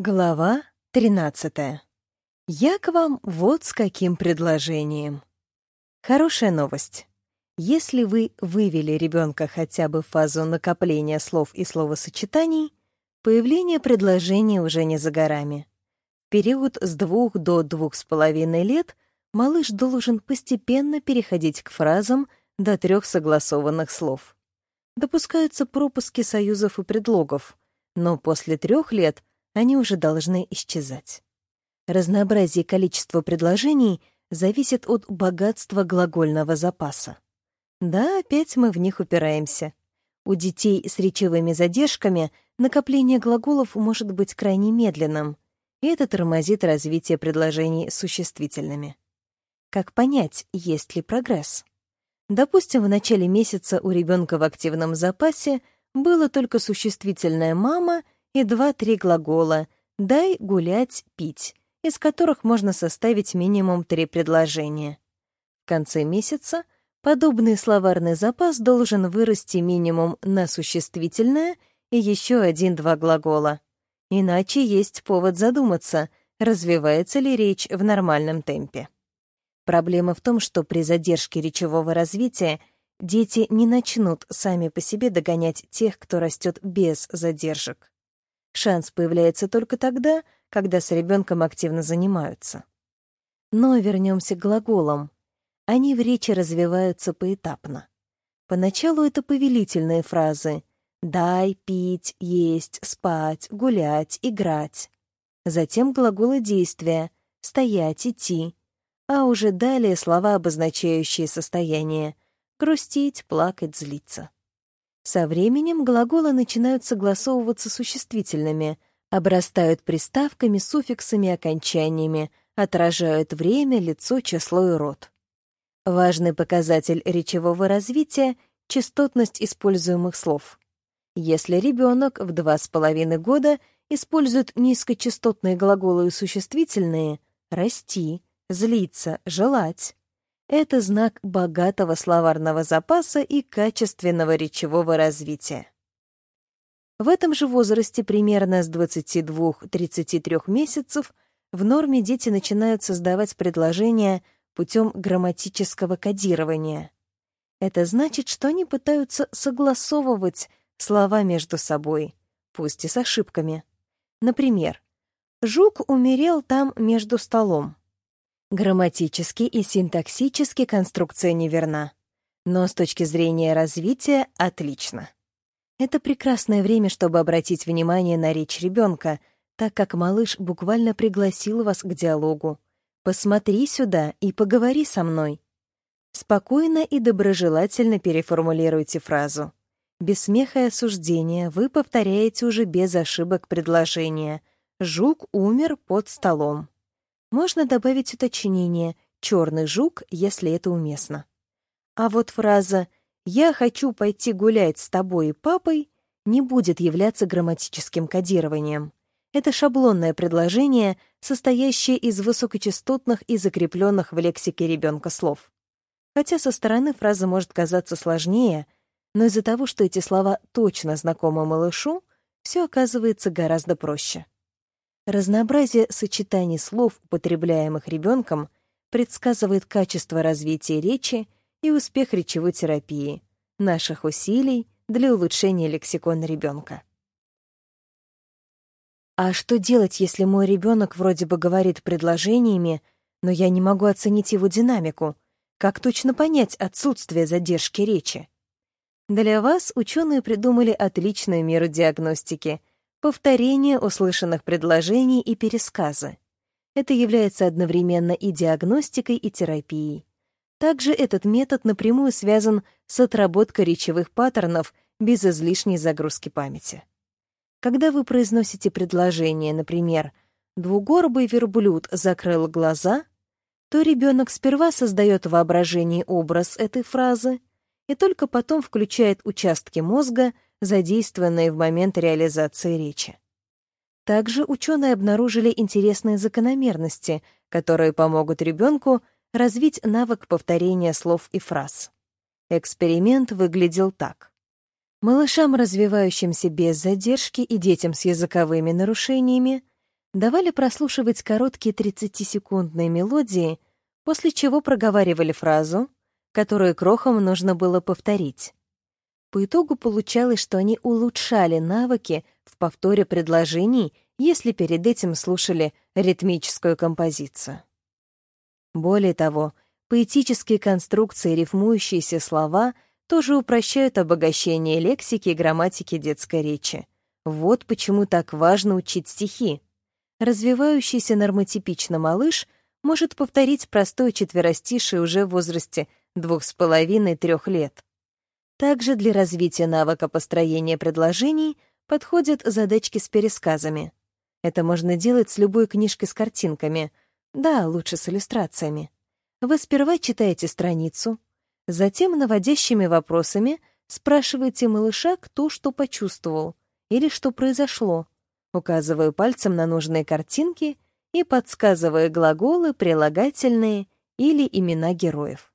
Глава 13. Я к вам вот с каким предложением. Хорошая новость. Если вы вывели ребенка хотя бы в фазу накопления слов и словосочетаний, появление предложения уже не за горами. В период с двух до двух с половиной лет малыш должен постепенно переходить к фразам до трех согласованных слов. Допускаются пропуски союзов и предлогов, но после трех лет — они уже должны исчезать. Разнообразие количества предложений зависит от богатства глагольного запаса. Да, опять мы в них упираемся. У детей с речевыми задержками накопление глаголов может быть крайне медленным, и это тормозит развитие предложений существительными. Как понять, есть ли прогресс? Допустим, в начале месяца у ребенка в активном запасе было только существительное «мама» и два-три глагола «дай», «гулять», «пить», из которых можно составить минимум три предложения. В конце месяца подобный словарный запас должен вырасти минимум на существительное и еще один-два глагола. Иначе есть повод задуматься, развивается ли речь в нормальном темпе. Проблема в том, что при задержке речевого развития дети не начнут сами по себе догонять тех, кто растет без задержек. Шанс появляется только тогда, когда с ребенком активно занимаются. Но вернемся к глаголам. Они в речи развиваются поэтапно. Поначалу это повелительные фразы «дай», «пить», «есть», «спать», «гулять», «играть». Затем глаголы действия «стоять», «идти», а уже далее слова, обозначающие состояние «грустить», «плакать», «злиться». Со временем глаголы начинают согласовываться существительными, обрастают приставками, суффиксами, окончаниями, отражают время, лицо, число и род. Важный показатель речевого развития — частотность используемых слов. Если ребенок в два с половиной года использует низкочастотные глаголы и существительные «расти», «злиться», «желать», это знак богатого словарного запаса и качественного речевого развития. В этом же возрасте, примерно с 22-33 месяцев, в норме дети начинают создавать предложения путем грамматического кодирования. Это значит, что они пытаются согласовывать слова между собой, пусть и с ошибками. Например, «Жук умерел там между столом». Грамматически и синтаксически конструкция неверна, но с точки зрения развития — отлично. Это прекрасное время, чтобы обратить внимание на речь ребенка, так как малыш буквально пригласил вас к диалогу. «Посмотри сюда и поговори со мной». Спокойно и доброжелательно переформулируйте фразу. Без смеха и осуждения вы повторяете уже без ошибок предложение «Жук умер под столом». Можно добавить уточнение «черный жук», если это уместно. А вот фраза «я хочу пойти гулять с тобой и папой» не будет являться грамматическим кодированием. Это шаблонное предложение, состоящее из высокочастотных и закрепленных в лексике ребенка слов. Хотя со стороны фраза может казаться сложнее, но из-за того, что эти слова точно знакомы малышу, все оказывается гораздо проще. Разнообразие сочетаний слов, употребляемых ребенком, предсказывает качество развития речи и успех речевой терапии, наших усилий для улучшения лексикона ребенка. А что делать, если мой ребенок вроде бы говорит предложениями, но я не могу оценить его динамику? Как точно понять отсутствие задержки речи? Для вас ученые придумали отличную меру диагностики повторение услышанных предложений и пересказы. Это является одновременно и диагностикой, и терапией. Также этот метод напрямую связан с отработкой речевых паттернов без излишней загрузки памяти. Когда вы произносите предложение, например, «двугорбый верблюд закрыл глаза», то ребенок сперва создает в воображении образ этой фразы и только потом включает участки мозга — задействованные в момент реализации речи. Также ученые обнаружили интересные закономерности, которые помогут ребенку развить навык повторения слов и фраз. Эксперимент выглядел так. Малышам, развивающимся без задержки, и детям с языковыми нарушениями давали прослушивать короткие 30-секундные мелодии, после чего проговаривали фразу, которую крохам нужно было повторить. По итогу получалось, что они улучшали навыки в повторе предложений, если перед этим слушали ритмическую композицию. Более того, поэтические конструкции рифмующиеся слова тоже упрощают обогащение лексики и грамматики детской речи. Вот почему так важно учить стихи. Развивающийся нормотипично малыш может повторить простое четверостишее уже в возрасте двух с половиной-трех лет. Также для развития навыка построения предложений подходят задачки с пересказами. Это можно делать с любой книжкой с картинками. Да, лучше с иллюстрациями. Вы сперва читаете страницу, затем наводящими вопросами спрашиваете малыша, кто что почувствовал или что произошло, указывая пальцем на нужные картинки и подсказывая глаголы, прилагательные или имена героев.